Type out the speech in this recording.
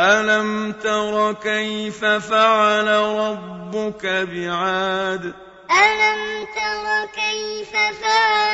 أَلَمْ تَرَ كَيْفَ فَعَلَ رَبُّكَ بِعَادٍ؟ أَلَمْ تَرَ كَيْفَ فَعَلَ